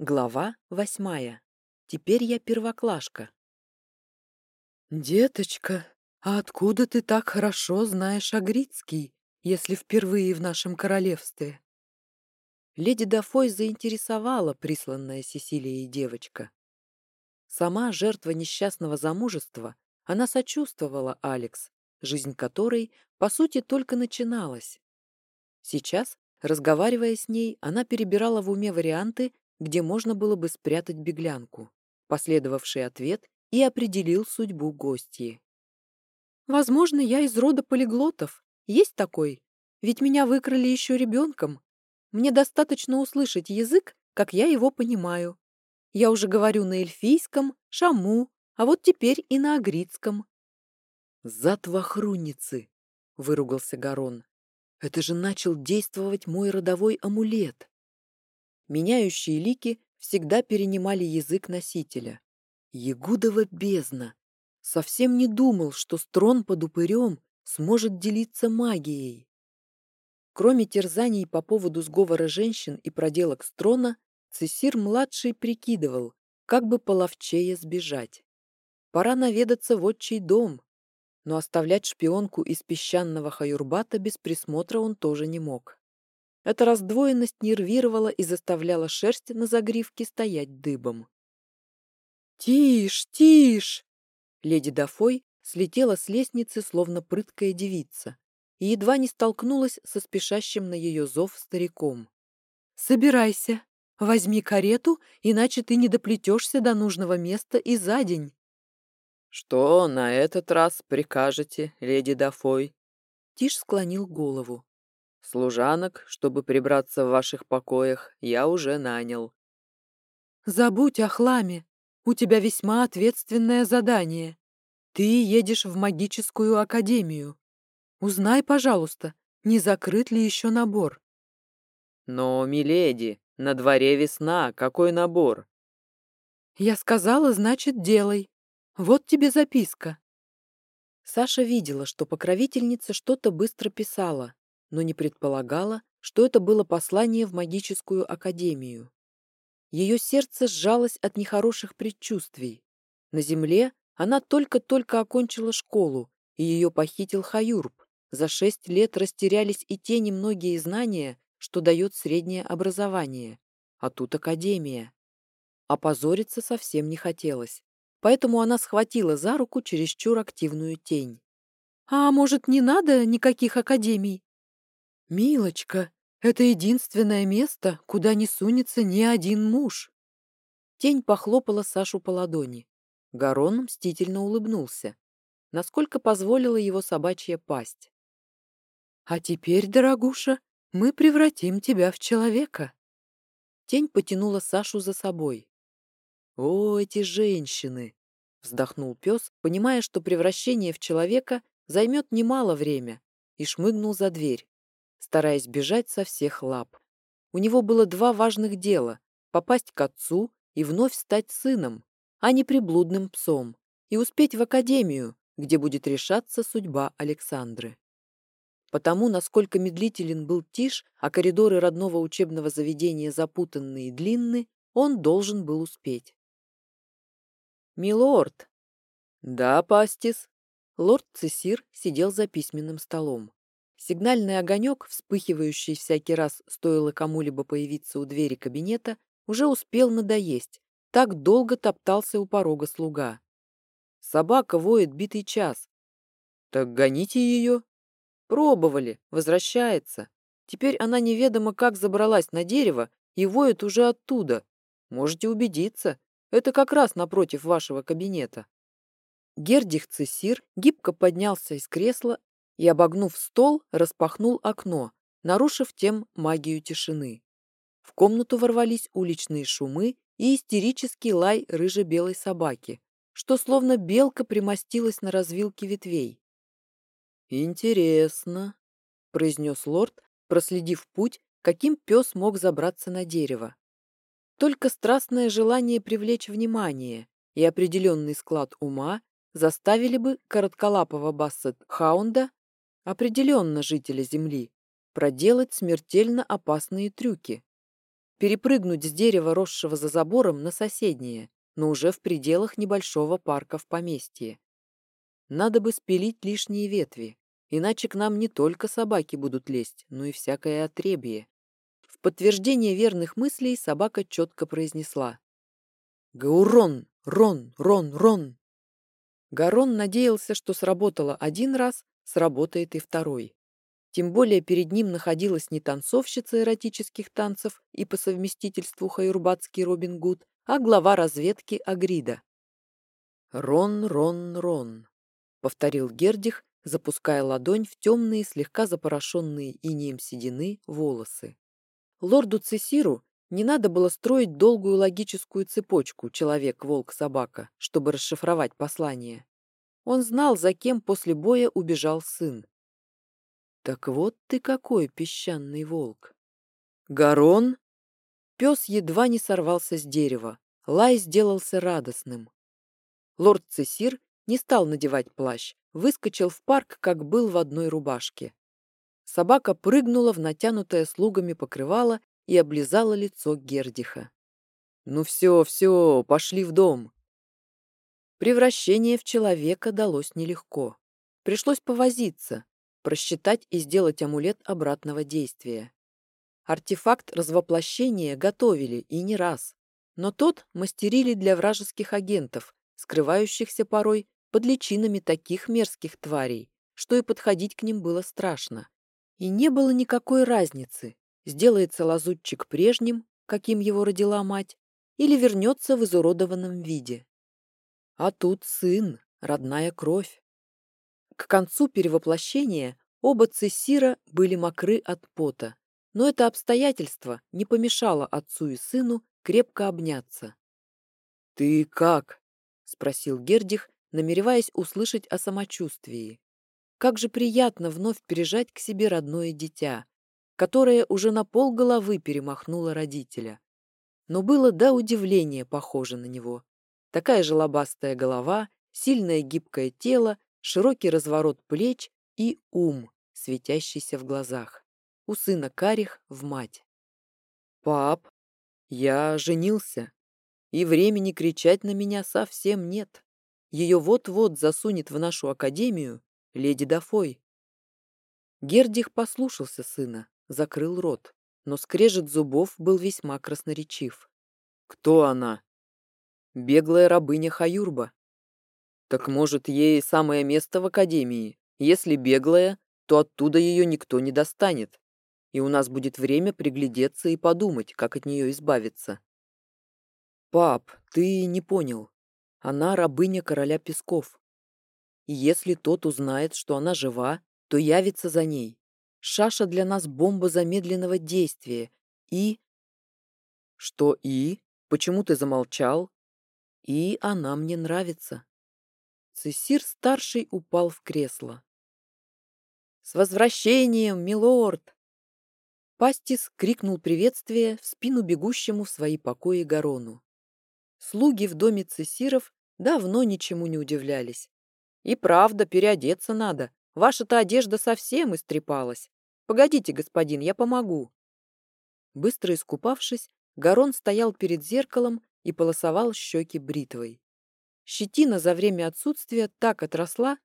Глава восьмая. Теперь я первоклашка. «Деточка, а откуда ты так хорошо знаешь Агрицкий, если впервые в нашем королевстве?» Леди Дафой заинтересовала присланная Сесилией девочка. Сама жертва несчастного замужества, она сочувствовала Алекс, жизнь которой, по сути, только начиналась. Сейчас, разговаривая с ней, она перебирала в уме варианты, где можно было бы спрятать беглянку. Последовавший ответ и определил судьбу гостьи. «Возможно, я из рода полиглотов. Есть такой? Ведь меня выкрали еще ребенком. Мне достаточно услышать язык, как я его понимаю. Я уже говорю на эльфийском, шаму, а вот теперь и на агритском». «Затвахруницы!» — выругался Гарон. «Это же начал действовать мой родовой амулет!» Меняющие лики всегда перенимали язык носителя. Ягудова бездна. Совсем не думал, что строн под упырем сможет делиться магией. Кроме терзаний по поводу сговора женщин и проделок строна, Цесир-младший прикидывал, как бы половчее сбежать. Пора наведаться в отчий дом, но оставлять шпионку из песчаного хаюрбата без присмотра он тоже не мог. Эта раздвоенность нервировала и заставляла шерсть на загривке стоять дыбом. «Тишь, тишь!» Леди Дафой слетела с лестницы, словно прыткая девица, и едва не столкнулась со спешащим на ее зов стариком. «Собирайся, возьми карету, иначе ты не доплетешься до нужного места и за день». «Что на этот раз прикажете, леди Дафой?» Тиш склонил голову. Служанок, чтобы прибраться в ваших покоях, я уже нанял. Забудь о хламе. У тебя весьма ответственное задание. Ты едешь в магическую академию. Узнай, пожалуйста, не закрыт ли еще набор. Но, миледи, на дворе весна, какой набор? Я сказала, значит, делай. Вот тебе записка. Саша видела, что покровительница что-то быстро писала, но не предполагала, что это было послание в магическую академию. Ее сердце сжалось от нехороших предчувствий. На земле она только-только окончила школу, и ее похитил Хаюрб. За шесть лет растерялись и те немногие знания, что дает среднее образование. А тут академия. Опозориться совсем не хотелось. Поэтому она схватила за руку чересчур активную тень. «А может, не надо никаких академий? «Милочка, это единственное место, куда не сунется ни один муж!» Тень похлопала Сашу по ладони. Гарон мстительно улыбнулся, насколько позволила его собачья пасть. «А теперь, дорогуша, мы превратим тебя в человека!» Тень потянула Сашу за собой. «О, эти женщины!» — вздохнул пес, понимая, что превращение в человека займет немало время, и шмыгнул за дверь стараясь бежать со всех лап. У него было два важных дела — попасть к отцу и вновь стать сыном, а не приблудным псом, и успеть в академию, где будет решаться судьба Александры. Потому, насколько медлителен был Тиш, а коридоры родного учебного заведения запутанные и длинны, он должен был успеть. «Милорд!» «Да, Пастис?» Лорд Цесир сидел за письменным столом. Сигнальный огонек, вспыхивающий всякий раз, стоило кому-либо появиться у двери кабинета, уже успел надоесть. Так долго топтался у порога слуга. Собака воет битый час. Так гоните ее. Пробовали, возвращается. Теперь она неведомо как забралась на дерево и воет уже оттуда. Можете убедиться, это как раз напротив вашего кабинета. Гердих Цесир гибко поднялся из кресла и, обогнув стол, распахнул окно, нарушив тем магию тишины. В комнату ворвались уличные шумы и истерический лай рыже-белой собаки, что словно белка примостилась на развилке ветвей. «Интересно», — произнес лорд, проследив путь, каким пес мог забраться на дерево. Только страстное желание привлечь внимание и определенный склад ума заставили бы коротколапого бассет-хаунда определенно жителя Земли, проделать смертельно опасные трюки. перепрыгнуть с дерева, росшего за забором, на соседнее, но уже в пределах небольшого парка в поместье. Надо бы спилить лишние ветви, иначе к нам не только собаки будут лезть, но и всякое отребье. В подтверждение верных мыслей собака четко произнесла. «Гаурон! Рон! Рон! Рон!» Гарон надеялся, что сработало один раз, сработает и второй. Тем более перед ним находилась не танцовщица эротических танцев и по совместительству хайурбатский Робин Гуд, а глава разведки Агрида. «Рон, Рон, Рон», — повторил Гердих, запуская ладонь в темные, слегка запорошенные инеем седины волосы. Лорду Цесиру не надо было строить долгую логическую цепочку «человек-волк-собака», чтобы расшифровать послание. Он знал, за кем после боя убежал сын. «Так вот ты какой песчаный волк!» «Гарон?» Пес едва не сорвался с дерева. Лай сделался радостным. Лорд Цесир не стал надевать плащ, выскочил в парк, как был в одной рубашке. Собака прыгнула в натянутое слугами покрывало и облизала лицо Гердиха. «Ну все, все, пошли в дом!» Превращение в человека далось нелегко. Пришлось повозиться, просчитать и сделать амулет обратного действия. Артефакт развоплощения готовили и не раз, но тот мастерили для вражеских агентов, скрывающихся порой под личинами таких мерзких тварей, что и подходить к ним было страшно. И не было никакой разницы, сделается лазутчик прежним, каким его родила мать, или вернется в изуродованном виде. А тут сын, родная кровь. К концу перевоплощения оба цессира были мокры от пота, но это обстоятельство не помешало отцу и сыну крепко обняться. «Ты как?» — спросил Гердих, намереваясь услышать о самочувствии. Как же приятно вновь пережать к себе родное дитя, которое уже на пол головы перемахнуло родителя. Но было до удивления похоже на него. Такая же лобастая голова, сильное гибкое тело, широкий разворот плеч и ум, светящийся в глазах. У сына Карих в мать. «Пап, я женился, и времени кричать на меня совсем нет. Ее вот-вот засунет в нашу академию леди Дафой». Гердих послушался сына, закрыл рот, но скрежет зубов был весьма красноречив. «Кто она?» «Беглая рабыня Хаюрба». «Так, может, ей самое место в академии? Если беглая, то оттуда ее никто не достанет, и у нас будет время приглядеться и подумать, как от нее избавиться». «Пап, ты не понял. Она рабыня короля Песков. И если тот узнает, что она жива, то явится за ней. Шаша для нас бомба замедленного действия. И... Что и? Почему ты замолчал? И она мне нравится. Цесир-старший упал в кресло. «С возвращением, милорд!» Пастис крикнул приветствие в спину бегущему в свои покои Гарону. Слуги в доме цесиров давно ничему не удивлялись. И правда, переодеться надо. Ваша-то одежда совсем истрепалась. Погодите, господин, я помогу. Быстро искупавшись, Гарон стоял перед зеркалом и полосовал щеки бритвой. Щетина за время отсутствия так отросла,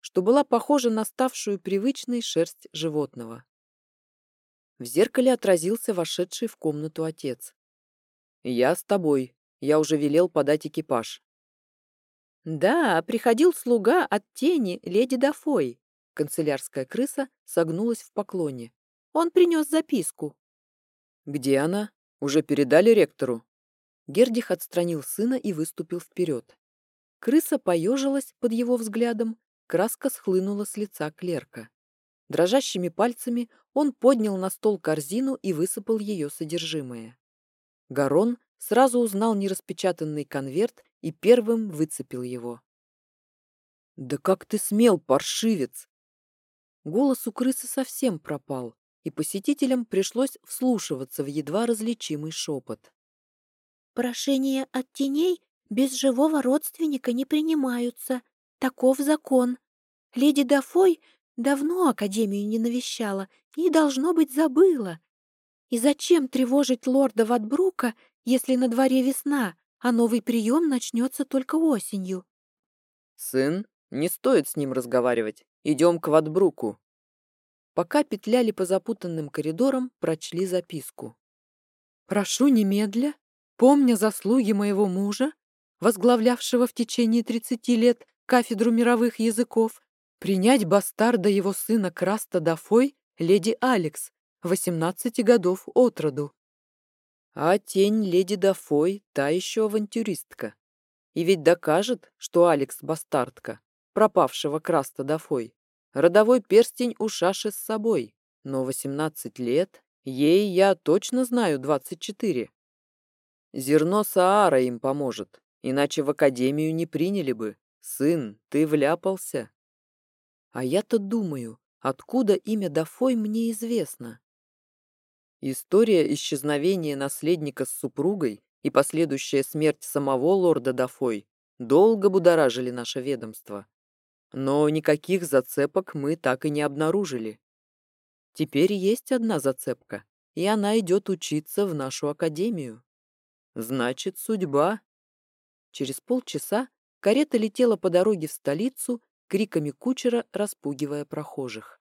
что была похожа на ставшую привычной шерсть животного. В зеркале отразился вошедший в комнату отец. «Я с тобой. Я уже велел подать экипаж». «Да, приходил слуга от тени леди Дафой», Канцелярская крыса согнулась в поклоне. Он принес записку. «Где она? Уже передали ректору?» Гердих отстранил сына и выступил вперед. Крыса поежилась под его взглядом, краска схлынула с лица клерка. Дрожащими пальцами он поднял на стол корзину и высыпал ее содержимое. Гарон сразу узнал нераспечатанный конверт и первым выцепил его. «Да как ты смел, паршивец!» Голос у крысы совсем пропал, и посетителям пришлось вслушиваться в едва различимый шепот. «Прошения от теней без живого родственника не принимаются. Таков закон. Леди Дафой давно Академию не навещала и, должно быть, забыла. И зачем тревожить лорда Ватбрука, если на дворе весна, а новый прием начнется только осенью? Сын, не стоит с ним разговаривать. Идем к Ватбруку. Пока петляли по запутанным коридорам, прочли записку. «Прошу немедля, помня заслуги моего мужа, возглавлявшего в течение 30 лет кафедру мировых языков, принять бастарда его сына Краста Дафой, леди Алекс, 18 годов от роду. А тень леди Дафой та еще авантюристка. И ведь докажет, что Алекс бастардка, пропавшего Краста Дафой. Родовой перстень у Шаши с собой, но 18 лет, ей я точно знаю 24. Зерно Саара им поможет, иначе в академию не приняли бы. Сын, ты вляпался. А я-то думаю, откуда имя Дафой мне известно. История исчезновения наследника с супругой и последующая смерть самого лорда Дафой долго будоражили наше ведомство. Но никаких зацепок мы так и не обнаружили. Теперь есть одна зацепка, и она идет учиться в нашу академию. Значит, судьба. Через полчаса карета летела по дороге в столицу, криками кучера распугивая прохожих.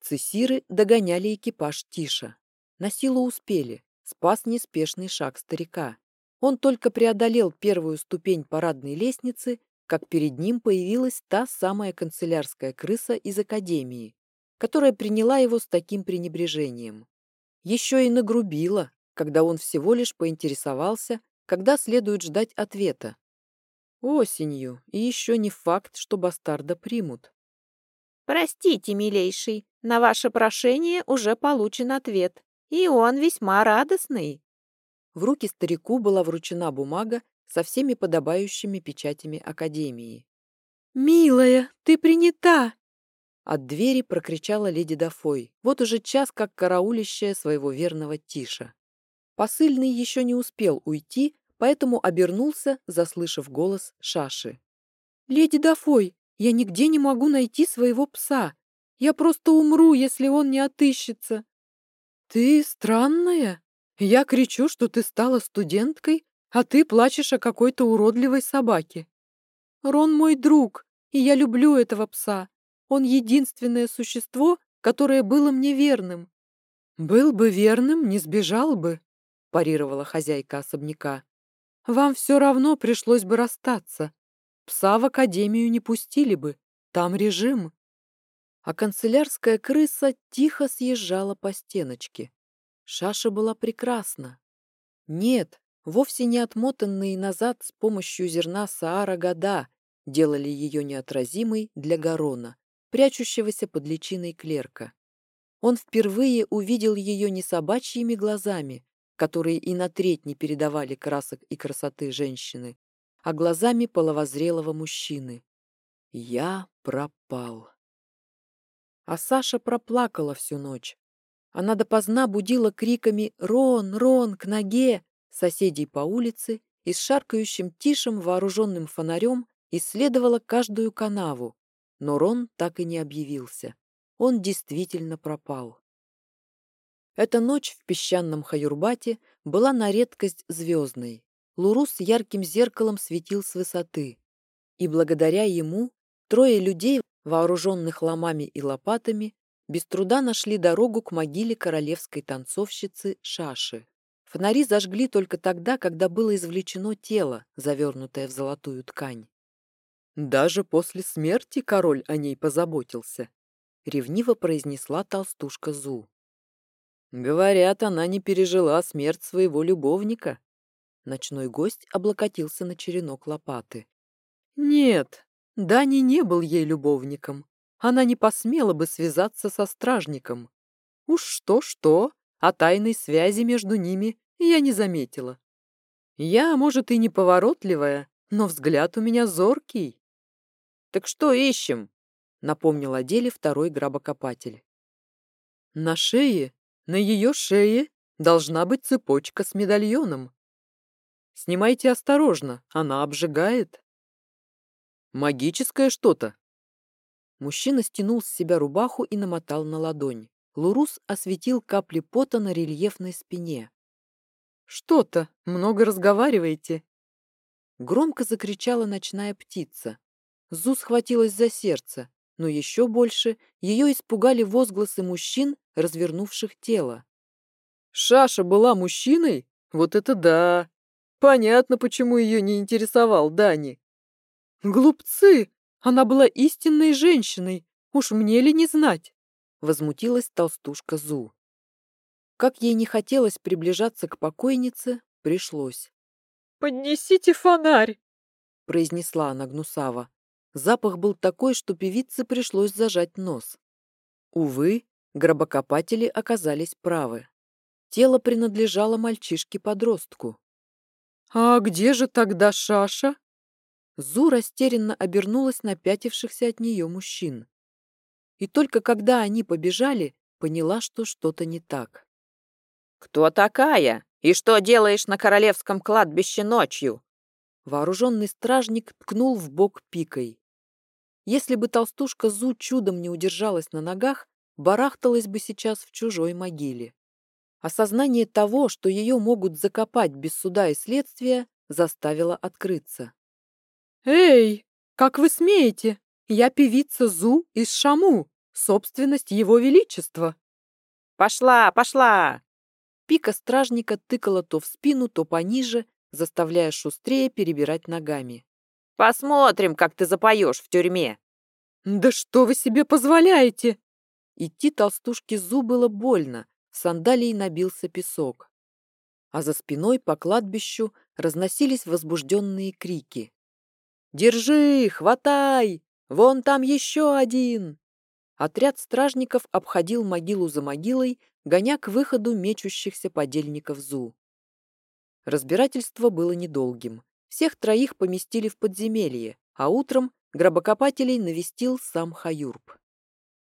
Цесиры догоняли экипаж Тиша. На силу успели, спас неспешный шаг старика. Он только преодолел первую ступень парадной лестницы, как перед ним появилась та самая канцелярская крыса из академии, которая приняла его с таким пренебрежением. Еще и нагрубила, когда он всего лишь поинтересовался, когда следует ждать ответа. Осенью, и еще не факт, что бастарда примут. «Простите, милейший, на ваше прошение уже получен ответ. И он весьма радостный. В руки старику была вручена бумага со всеми подобающими печатями Академии. «Милая, ты принята!» От двери прокричала леди Дафой, вот уже час как караулищая своего верного Тиша. Посыльный еще не успел уйти, поэтому обернулся, заслышав голос Шаши. «Леди Дафой, я нигде не могу найти своего пса. Я просто умру, если он не отыщется. «Ты странная. Я кричу, что ты стала студенткой, а ты плачешь о какой-то уродливой собаке. Рон мой друг, и я люблю этого пса. Он единственное существо, которое было мне верным». «Был бы верным, не сбежал бы», — парировала хозяйка особняка. «Вам все равно пришлось бы расстаться. Пса в академию не пустили бы. Там режим» а канцелярская крыса тихо съезжала по стеночке. Шаша была прекрасна. Нет, вовсе не отмотанные назад с помощью зерна Саара года делали ее неотразимой для Гарона, прячущегося под личиной клерка. Он впервые увидел ее не собачьими глазами, которые и на треть не передавали красок и красоты женщины, а глазами половозрелого мужчины. Я пропал. А Саша проплакала всю ночь. Она допоздна будила криками «Рон! Рон! К ноге!» соседей по улице и с шаркающим тишем вооруженным фонарем исследовала каждую канаву, но Рон так и не объявился. Он действительно пропал. Эта ночь в песчаном Хаюрбате была на редкость звездной. Лурус ярким зеркалом светил с высоты. И благодаря ему трое людей вооруженных ломами и лопатами, без труда нашли дорогу к могиле королевской танцовщицы Шаши. Фонари зажгли только тогда, когда было извлечено тело, завернутое в золотую ткань. «Даже после смерти король о ней позаботился», — ревниво произнесла толстушка Зу. «Говорят, она не пережила смерть своего любовника». Ночной гость облокотился на черенок лопаты. «Нет, Дани не был ей любовником. Она не посмела бы связаться со стражником. Уж что-что, а тайной связи между ними я не заметила. Я, может, и неповоротливая, но взгляд у меня зоркий. «Так что ищем?» — напомнил о деле второй грабокопатель. «На шее, на ее шее должна быть цепочка с медальоном. Снимайте осторожно, она обжигает». Магическое что-то. Мужчина стянул с себя рубаху и намотал на ладонь. Лурус осветил капли пота на рельефной спине. «Что-то, много разговариваете?» Громко закричала ночная птица. Зу схватилась за сердце, но еще больше ее испугали возгласы мужчин, развернувших тело. «Шаша была мужчиной? Вот это да! Понятно, почему ее не интересовал Дани. Глупцы! Она была истинной женщиной, уж мне ли не знать?» Возмутилась толстушка Зу. Как ей не хотелось приближаться к покойнице, пришлось. «Поднесите фонарь!» произнесла она гнусаво. Запах был такой, что певице пришлось зажать нос. Увы, гробокопатели оказались правы. Тело принадлежало мальчишке-подростку. «А где же тогда Шаша?» Зу растерянно обернулась на пятившихся от нее мужчин. И только когда они побежали, поняла, что что-то не так. «Кто такая?» «И что делаешь на королевском кладбище ночью?» Вооруженный стражник ткнул в бок пикой. Если бы толстушка Зу чудом не удержалась на ногах, барахталась бы сейчас в чужой могиле. Осознание того, что ее могут закопать без суда и следствия, заставило открыться. «Эй, как вы смеете? Я певица Зу из Шаму, собственность его величества!» «Пошла, пошла!» Пика стражника тыкала то в спину, то пониже, заставляя шустрее перебирать ногами. «Посмотрим, как ты запоешь в тюрьме!» «Да что вы себе позволяете?» Идти толстушке Зу было больно, сандалией набился песок. А за спиной по кладбищу разносились возбужденные крики. «Держи! Хватай! Вон там еще один!» Отряд стражников обходил могилу за могилой, гоня к выходу мечущихся подельников Зу. Разбирательство было недолгим. Всех троих поместили в подземелье, а утром гробокопателей навестил сам Хаюрб.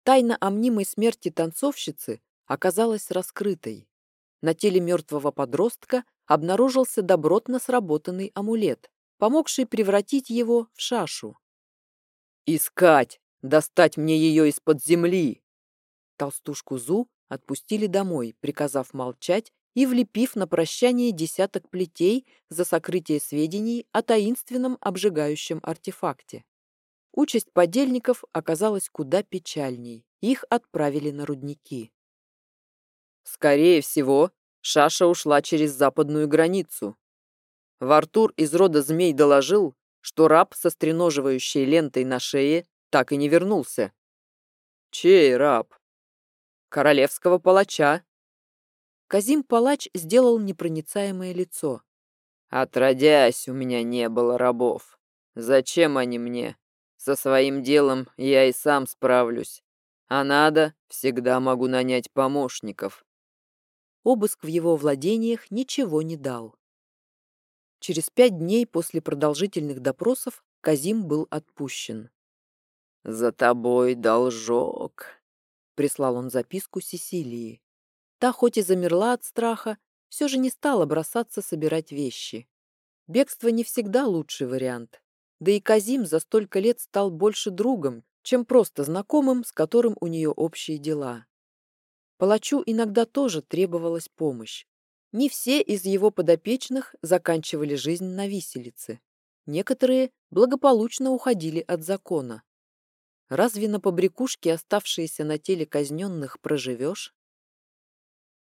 Тайна о мнимой смерти танцовщицы оказалась раскрытой. На теле мертвого подростка обнаружился добротно сработанный амулет, помогший превратить его в шашу. «Искать! Достать мне ее из-под земли!» Толстушку Зу отпустили домой, приказав молчать и влепив на прощание десяток плетей за сокрытие сведений о таинственном обжигающем артефакте. Участь подельников оказалась куда печальней. Их отправили на рудники. Скорее всего, Шаша ушла через западную границу. Вартур из рода змей доложил, что раб со стреноживающей лентой на шее так и не вернулся. Чей раб? королевского палача. Казим-палач сделал непроницаемое лицо. Отродясь, у меня не было рабов. Зачем они мне? Со своим делом я и сам справлюсь. А надо, всегда могу нанять помощников. Обыск в его владениях ничего не дал. Через пять дней после продолжительных допросов Казим был отпущен. «За тобой должок», Прислал он записку Сесилии. Та хоть и замерла от страха, все же не стала бросаться собирать вещи. Бегство не всегда лучший вариант. Да и Казим за столько лет стал больше другом, чем просто знакомым, с которым у нее общие дела. Палачу иногда тоже требовалась помощь. Не все из его подопечных заканчивали жизнь на виселице. Некоторые благополучно уходили от закона. Разве на побрякушке, оставшиеся на теле казненных, проживешь?